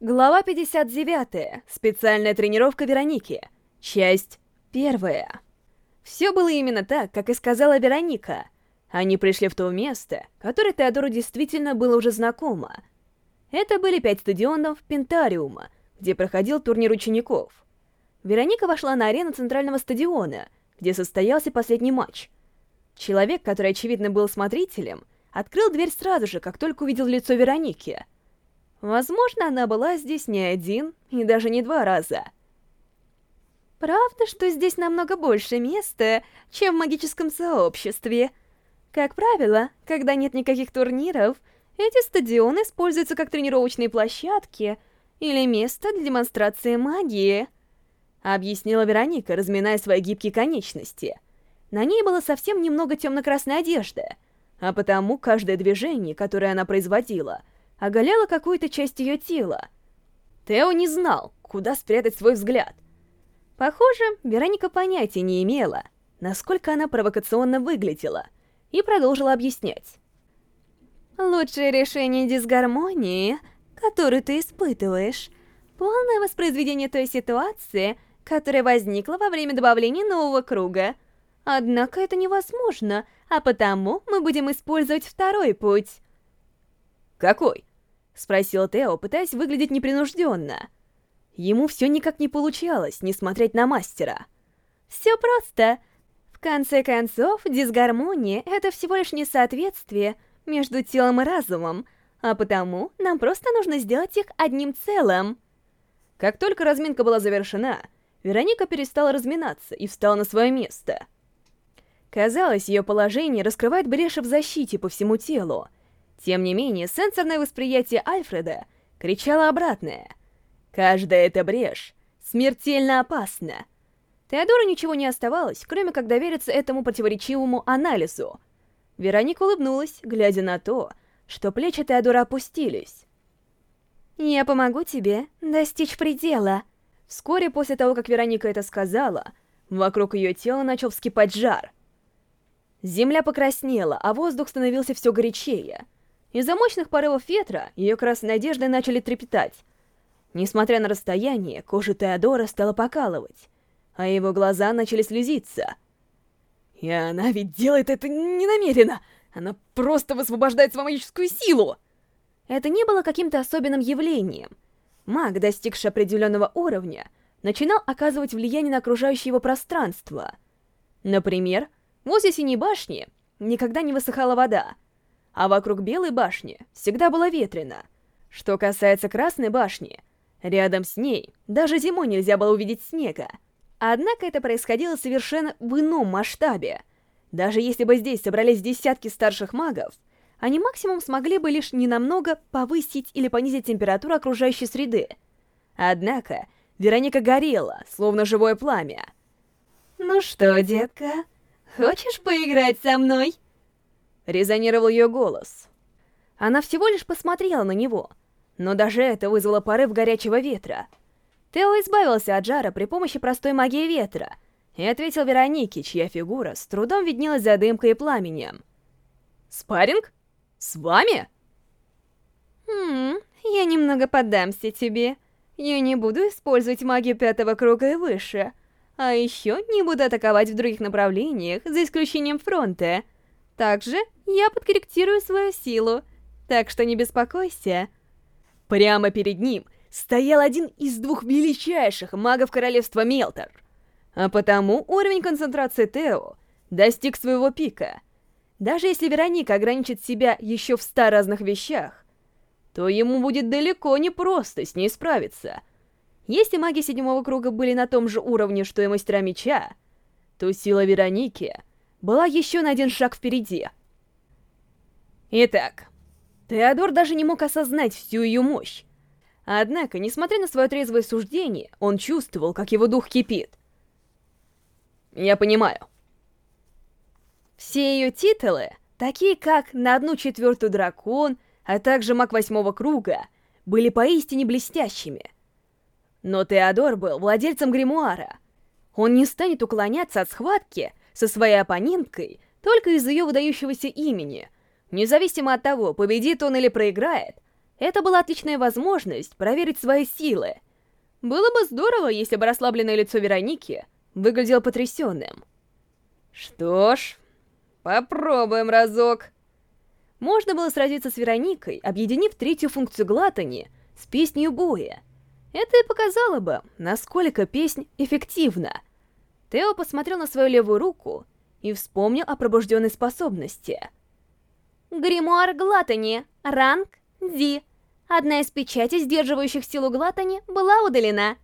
Глава 59. Специальная тренировка Вероники. Часть первая. Все было именно так, как и сказала Вероника. Они пришли в то место, которое Теодору действительно было уже знакомо. Это были пять стадионов Пентариума, где проходил турнир учеников. Вероника вошла на арену центрального стадиона, где состоялся последний матч. Человек, который, очевидно, был смотрителем, открыл дверь сразу же, как только увидел лицо Вероники — Возможно, она была здесь не один и даже не два раза. Правда, что здесь намного больше места, чем в магическом сообществе. Как правило, когда нет никаких турниров, эти стадионы используются как тренировочные площадки или место для демонстрации магии. Объяснила Вероника, разминая свои гибкие конечности. На ней было совсем немного темно-красной одежды, а потому каждое движение, которое она производила — оголяла какую-то часть ее тела. Тео не знал, куда спрятать свой взгляд. Похоже, Вероника понятия не имела, насколько она провокационно выглядела, и продолжила объяснять. «Лучшее решение дисгармонии, которую ты испытываешь, полное воспроизведение той ситуации, которая возникла во время добавления нового круга. Однако это невозможно, а потому мы будем использовать второй путь». «Какой?» — спросил Тео, пытаясь выглядеть непринужденно. Ему все никак не получалось, не смотреть на мастера. «Все просто. В конце концов, дисгармония — это всего лишь несоответствие между телом и разумом, а потому нам просто нужно сделать их одним целым». Как только разминка была завершена, Вероника перестала разминаться и встала на свое место. Казалось, ее положение раскрывает бреши в защите по всему телу, тем не менее, сенсорное восприятие Альфреда кричало обратное. «Каждая эта брешь смертельно опасна!» Теодору ничего не оставалось, кроме как довериться этому противоречивому анализу. Вероника улыбнулась, глядя на то, что плечи Теодора опустились. «Я помогу тебе достичь предела». Вскоре после того, как Вероника это сказала, вокруг ее тела начал вскипать жар. Земля покраснела, а воздух становился все горячее — из-за мощных порывов ветра ее красные надежды начали трепетать. Несмотря на расстояние, кожа Теодора стала покалывать, а его глаза начали слезиться. И она ведь делает это не намеренно! Она просто высвобождает свою магическую силу! Это не было каким-то особенным явлением. Маг, достигший определенного уровня, начинал оказывать влияние на окружающее его пространство. Например, возле Синей башни никогда не высыхала вода, а вокруг Белой башни всегда было ветрено. Что касается Красной башни, рядом с ней даже зимой нельзя было увидеть снега. Однако это происходило совершенно в ином масштабе. Даже если бы здесь собрались десятки старших магов, они максимум смогли бы лишь ненамного повысить или понизить температуру окружающей среды. Однако Вероника горела, словно живое пламя. «Ну что, детка, хочешь поиграть со мной?» Резонировал ее голос. Она всего лишь посмотрела на него, но даже это вызвало порыв горячего ветра. Тео избавился от жара при помощи простой магии ветра и ответил Веронике, чья фигура с трудом виднелась за дымкой и пламенем. «Спарринг? С вами?» «Хм, я немного поддамся тебе. Я не буду использовать магию пятого круга и выше, а еще не буду атаковать в других направлениях, за исключением фронта». Также я подкорректирую свою силу, так что не беспокойся. Прямо перед ним стоял один из двух величайших магов королевства Мелтор. А потому уровень концентрации Тео достиг своего пика. Даже если Вероника ограничит себя еще в ста разных вещах, то ему будет далеко не просто с ней справиться. Если маги седьмого круга были на том же уровне, что и мастера меча, то сила Вероники была еще на один шаг впереди. Итак, Теодор даже не мог осознать всю ее мощь. Однако, несмотря на свое трезвое суждение, он чувствовал, как его дух кипит. Я понимаю. Все ее титулы, такие как «На одну четвертую дракон», а также «Маг восьмого круга», были поистине блестящими. Но Теодор был владельцем гримуара. Он не станет уклоняться от схватки, со своей оппоненткой только из-за ее выдающегося имени. Независимо от того, победит он или проиграет, Это была отличная возможность проверить свои силы. Было бы здорово, если бы расслабленное лицо Вероники выглядело потрясенным. Что ж, попробуем разок. Можно было сразиться с Вероникой, объединив третью функцию глатани с песней боя. Это и показало бы, насколько песнь эффективна. Тео посмотрел на свою левую руку и вспомнил о пробужденной способности. Гримуар Глатани, ранг Ди. Одна из печатей, сдерживающих силу Глатани, была удалена.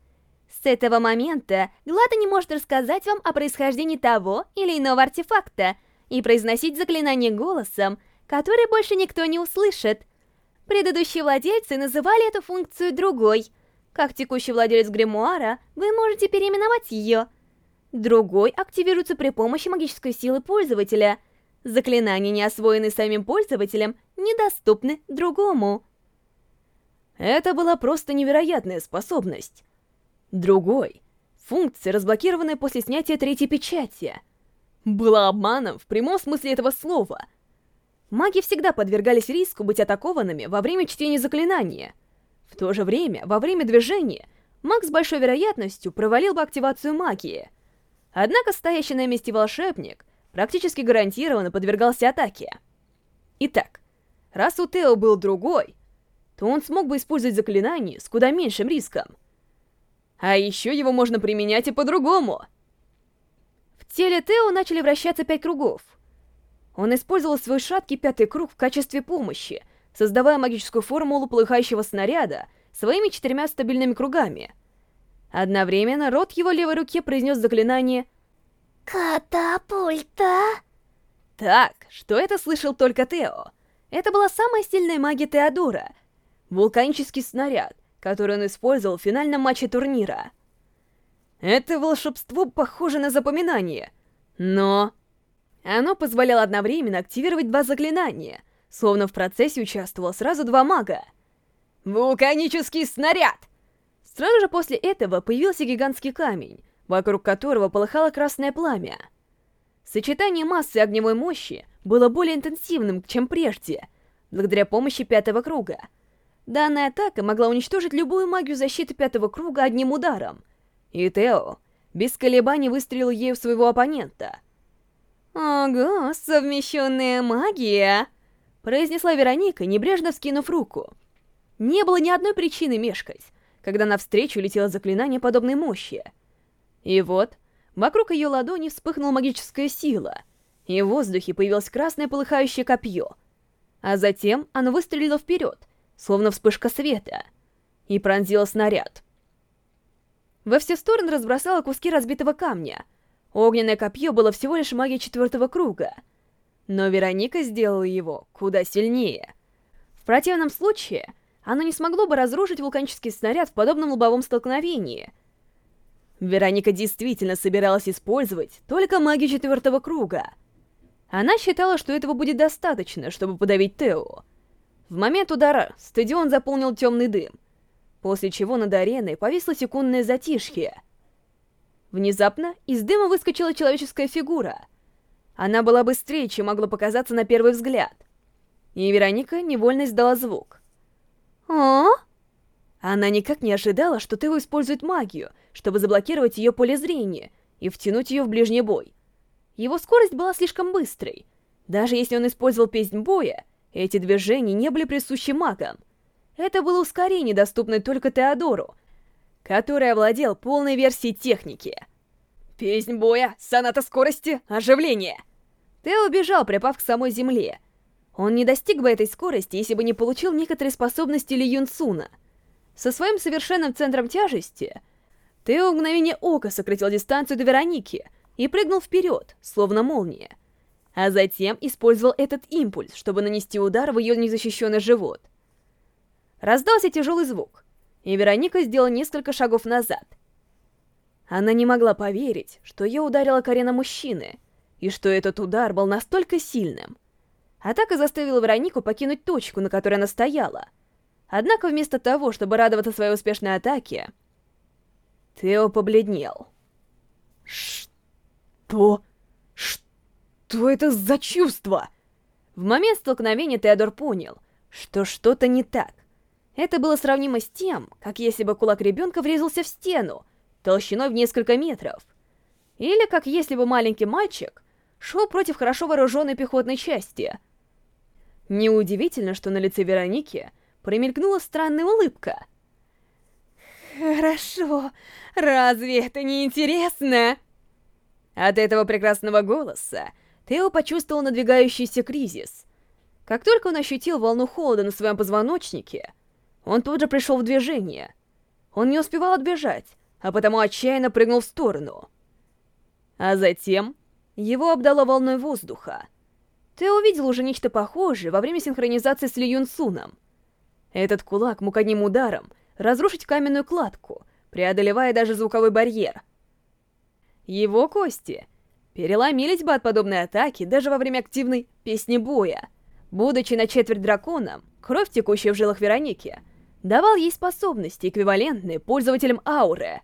С этого момента Глатани может рассказать вам о происхождении того или иного артефакта и произносить заклинание голосом, который больше никто не услышит. Предыдущие владельцы называли эту функцию другой. Как текущий владелец гримуара, вы можете переименовать ее. Другой активируется при помощи магической силы пользователя. Заклинания, не освоенные самим пользователем, недоступны другому. Это была просто невероятная способность. Другой — функция, разблокированная после снятия третьей печати. Была обманом в прямом смысле этого слова — Маги всегда подвергались риску быть атакованными во время чтения заклинания. В то же время, во время движения, маг с большой вероятностью провалил бы активацию магии. Однако стоящий на месте волшебник практически гарантированно подвергался атаке. Итак, раз у Тео был другой, то он смог бы использовать заклинание с куда меньшим риском. А еще его можно применять и по-другому. В теле Тео начали вращаться пять кругов — он использовал свой шаткий пятый круг в качестве помощи, создавая магическую формулу полыхающего снаряда своими четырьмя стабильными кругами. Одновременно рот его левой руки произнес заклинание «Катапульта». Так, что это слышал только Тео. Это была самая сильная магия Теодора. Вулканический снаряд, который он использовал в финальном матче турнира. Это волшебство похоже на запоминание, но... Оно позволяло одновременно активировать два заклинания, словно в процессе участвовало сразу два мага. Вулканический снаряд! Сразу же после этого появился гигантский камень, вокруг которого полыхало красное пламя. Сочетание массы и огневой мощи было более интенсивным, чем прежде, благодаря помощи пятого круга. Данная атака могла уничтожить любую магию защиты пятого круга одним ударом. И Тео без колебаний выстрелил ею в своего оппонента — «Ого, совмещенная магия!» произнесла Вероника, небрежно вскинув руку. Не было ни одной причины мешкать, когда навстречу летело заклинание подобной мощи. И вот, вокруг ее ладони вспыхнула магическая сила, и в воздухе появилось красное полыхающее копье. А затем оно выстрелило вперед, словно вспышка света, и пронзило снаряд. Во все стороны разбросало куски разбитого камня — Огненное копье было всего лишь магией четвертого круга. Но Вероника сделала его куда сильнее. В противном случае, оно не смогло бы разрушить вулканический снаряд в подобном лобовом столкновении. Вероника действительно собиралась использовать только магию четвертого круга. Она считала, что этого будет достаточно, чтобы подавить Тео. В момент удара стадион заполнил темный дым, после чего над ареной повисло секундное затишье — Внезапно из дыма выскочила человеческая фигура. Она была быстрее, чем могло показаться на первый взгляд. И Вероника невольно издала звук. «О?» Она никак не ожидала, что Тео использует магию, чтобы заблокировать ее поле зрения и втянуть ее в ближний бой. Его скорость была слишком быстрой. Даже если он использовал песнь боя, эти движения не были присущи магам. Это было ускорение, доступное только Теодору, который овладел полной версией техники. Песнь боя, соната скорости, оживление. Тео убежал, припав к самой земле. Он не достиг бы этой скорости, если бы не получил некоторые способности Ли Юнсуна. Со своим совершенным центром тяжести, Тео в мгновение ока сократил дистанцию до Вероники и прыгнул вперед, словно молния. А затем использовал этот импульс, чтобы нанести удар в ее незащищенный живот. Раздался тяжелый звук и Вероника сделала несколько шагов назад. Она не могла поверить, что ее ударила колено мужчины, и что этот удар был настолько сильным. Атака заставила Веронику покинуть точку, на которой она стояла. Однако вместо того, чтобы радоваться своей успешной атаке, Тео побледнел. Что? Что это за чувство? В момент столкновения Теодор понял, что что-то не так. Это было сравнимо с тем, как если бы кулак ребенка врезался в стену, толщиной в несколько метров. Или как если бы маленький мальчик шел против хорошо вооруженной пехотной части. Неудивительно, что на лице Вероники промелькнула странная улыбка. «Хорошо, разве это не интересно?» От этого прекрасного голоса Тео почувствовал надвигающийся кризис. Как только он ощутил волну холода на своем позвоночнике, он тут же пришел в движение. Он не успевал отбежать, а потому отчаянно прыгнул в сторону. А затем его обдало волной воздуха. Ты увидел уже нечто похожее во время синхронизации с Ли Юн Суном. Этот кулак мог одним ударом разрушить каменную кладку, преодолевая даже звуковой барьер. Его кости переломились бы от подобной атаки даже во время активной «песни боя». Будучи на четверть драконом, кровь, текущая в жилах Вероники, давал ей способности, эквивалентные пользователям ауры.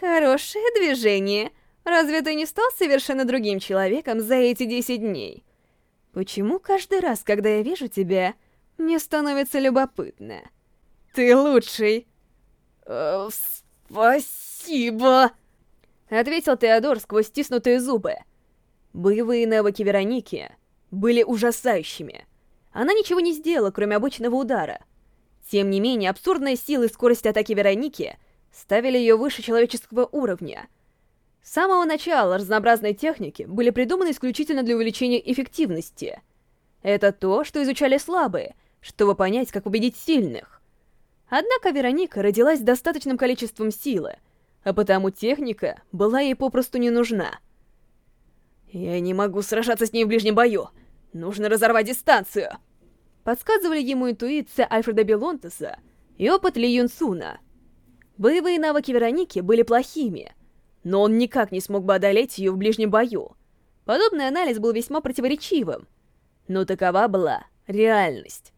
«Хорошее движение. Разве ты не стал совершенно другим человеком за эти 10 дней? Почему каждый раз, когда я вижу тебя, мне становится любопытно?» «Ты лучший!» э, «Спасибо!» Ответил Теодор сквозь стиснутые зубы. Боевые навыки Вероники были ужасающими. Она ничего не сделала, кроме обычного удара. Тем не менее, абсурдная сила и скорость атаки Вероники ставили ее выше человеческого уровня. С самого начала разнообразные техники были придуманы исключительно для увеличения эффективности. Это то, что изучали слабые, чтобы понять, как убедить сильных. Однако Вероника родилась с достаточным количеством силы, а потому техника была ей попросту не нужна. «Я не могу сражаться с ней в ближнем бою. Нужно разорвать дистанцию!» Подсказывали ему интуиция Альфреда Белонтеса и опыт Ли Юн Суна. Боевые навыки Вероники были плохими, но он никак не смог бы одолеть ее в ближнем бою. Подобный анализ был весьма противоречивым, но такова была реальность.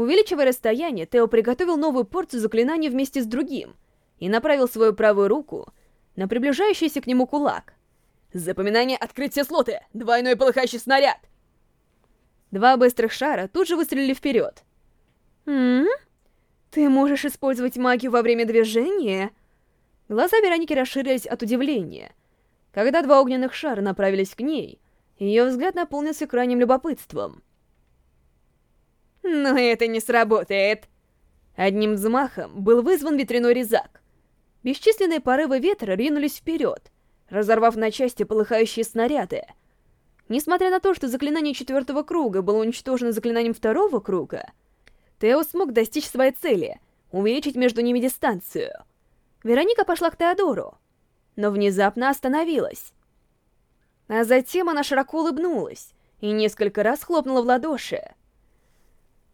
Увеличивая расстояние, Тео приготовил новую порцию заклинаний вместе с другим и направил свою правую руку на приближающийся к нему кулак. Запоминание «Открыть все слоты! Двойной полыхающий снаряд!» Два быстрых шара тут же выстрелили вперед. «М? Ты можешь использовать магию во время движения?» Глаза Вероники расширились от удивления. Когда два огненных шара направились к ней, ее взгляд наполнился крайним любопытством. «Но это не сработает!» Одним взмахом был вызван ветряной резак. Бесчисленные порывы ветра ринулись вперед, разорвав на части полыхающие снаряды. Несмотря на то, что заклинание четвертого круга было уничтожено заклинанием второго круга, Тео смог достичь своей цели — увеличить между ними дистанцию. Вероника пошла к Теодору, но внезапно остановилась. А затем она широко улыбнулась и несколько раз хлопнула в ладоши.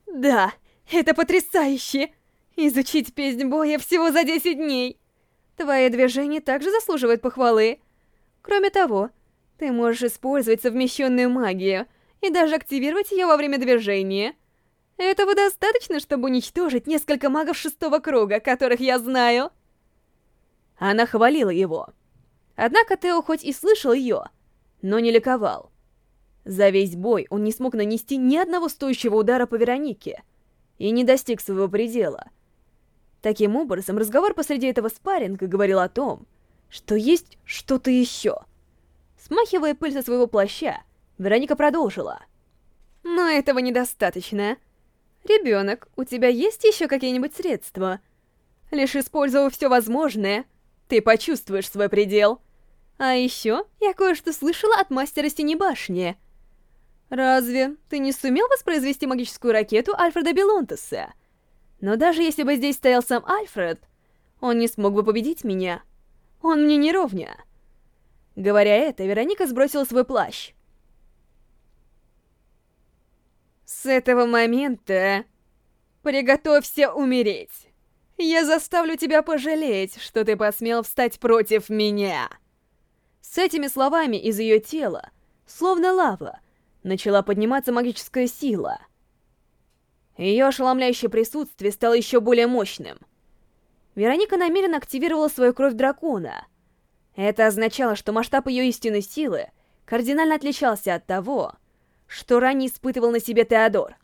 «Да, это потрясающе! Изучить песнь боя всего за 10 дней!» Твои движения также заслуживают похвалы. Кроме того, ты можешь использовать совмещенную магию и даже активировать ее во время движения. Этого достаточно, чтобы уничтожить несколько магов шестого круга, которых я знаю. Она хвалила его. Однако Тео хоть и слышал ее, но не ликовал. За весь бой он не смог нанести ни одного стоящего удара по Веронике и не достиг своего предела — Таким образом, разговор посреди этого спарринга говорил о том, что есть что-то еще. Смахивая пыль со своего плаща, Вероника продолжила. «Но этого недостаточно. Ребенок, у тебя есть еще какие-нибудь средства? Лишь использовав все возможное, ты почувствуешь свой предел. А еще я кое-что слышала от мастера Синей Башни. Разве ты не сумел воспроизвести магическую ракету Альфреда Белонтеса?» Но даже если бы здесь стоял сам Альфред, он не смог бы победить меня. Он мне не ровня. Говоря это, Вероника сбросила свой плащ. С этого момента приготовься умереть. Я заставлю тебя пожалеть, что ты посмел встать против меня. С этими словами из ее тела, словно лава, начала подниматься магическая сила. Ее ошеломляющее присутствие стало еще более мощным. Вероника намеренно активировала свою кровь дракона. Это означало, что масштаб ее истинной силы кардинально отличался от того, что ранее испытывал на себе Теодор.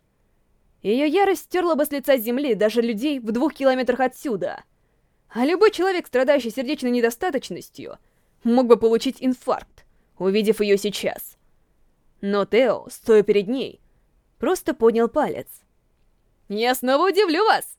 Ее ярость стерла бы с лица земли даже людей в двух километрах отсюда. А любой человек, страдающий сердечной недостаточностью, мог бы получить инфаркт, увидев ее сейчас. Но Тео, стоя перед ней, просто поднял палец. «Я снова удивлю вас!»